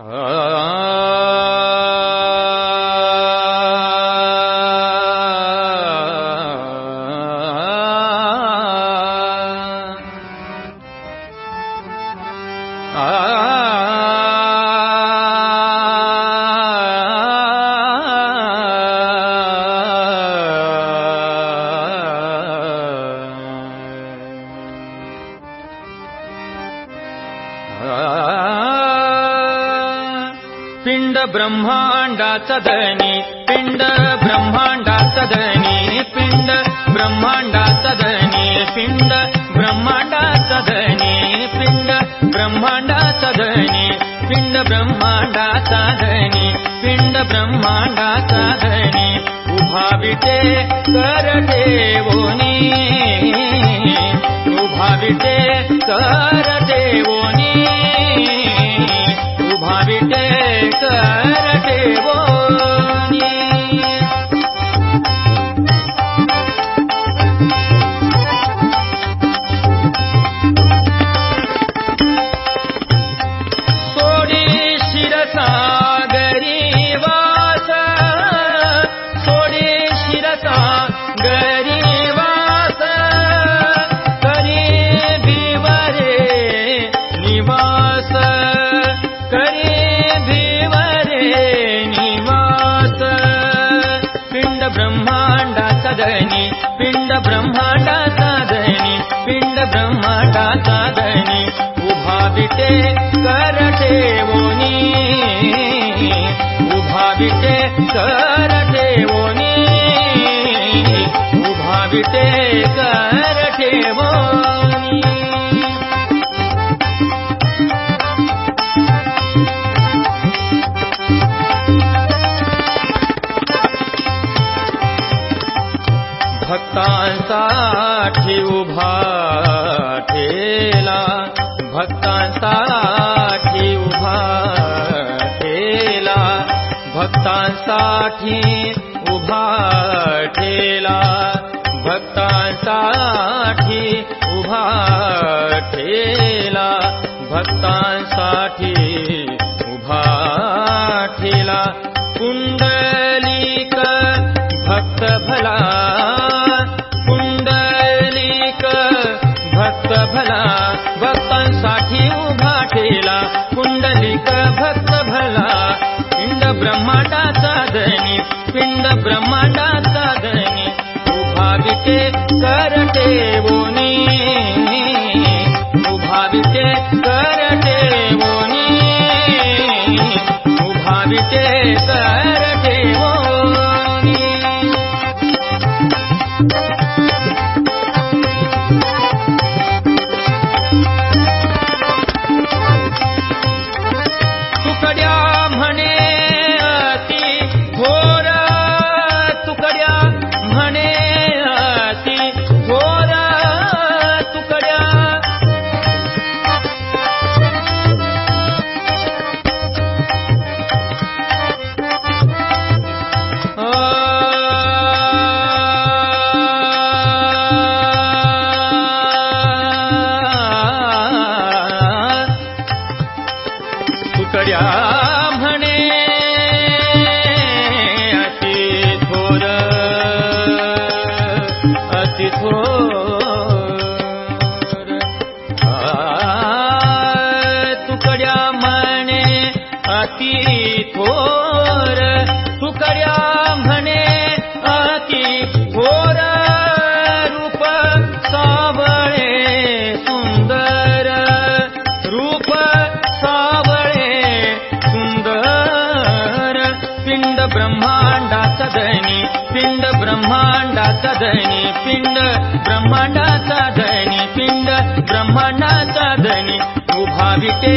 Ah. पिण्ड ब्रह्माण्डा सदनी पिण्ड ब्रह्माण्डा सदनी पिण्ड ब्रह्माण्डा सदनी पिण्ड ब्रह्माण्डा सदनी पिण्ड ब्रह्माण्डा सदनी पिण्ड ब्रह्माण्डा सदनी पिण्ड ब्रह्माण्डा सदनी उभाविते करते वोनी उभाविते करते ब्रह्माण्डा सदनी पिण्ड ब्रह्माण्डा सदनी पिण्ड ब्रह्माण्डा सदनी उभाविते करते वोनी उभाविते करते वोनी उभाविते भक्तांसाठी उभा ठेला भक्तांसाठी उभा ठेला भक्तांसाठी उभा ठेला भक्तांसाठी उभा ठेला भक्तांसाठी उभा ठेला कुंडलिक भक्त भला कुंडलिक भक्त भला, पिंड ब्रह्मांडाचा धनी पिंड ब्रह्मांडाचा धनी उभाविते करटे वोनी उभाविते करते वोनी उभाविते करते अति थोर तुकड्या म्हणे अति रूप सावळे सुंदर। पिंड ब्रह्मांडा सदनी पिंड ब्रह्मांडा सदनी पिंड ब्रह्मांडा सदनी पिंड ब्रह्मांडा सदनी उभाविते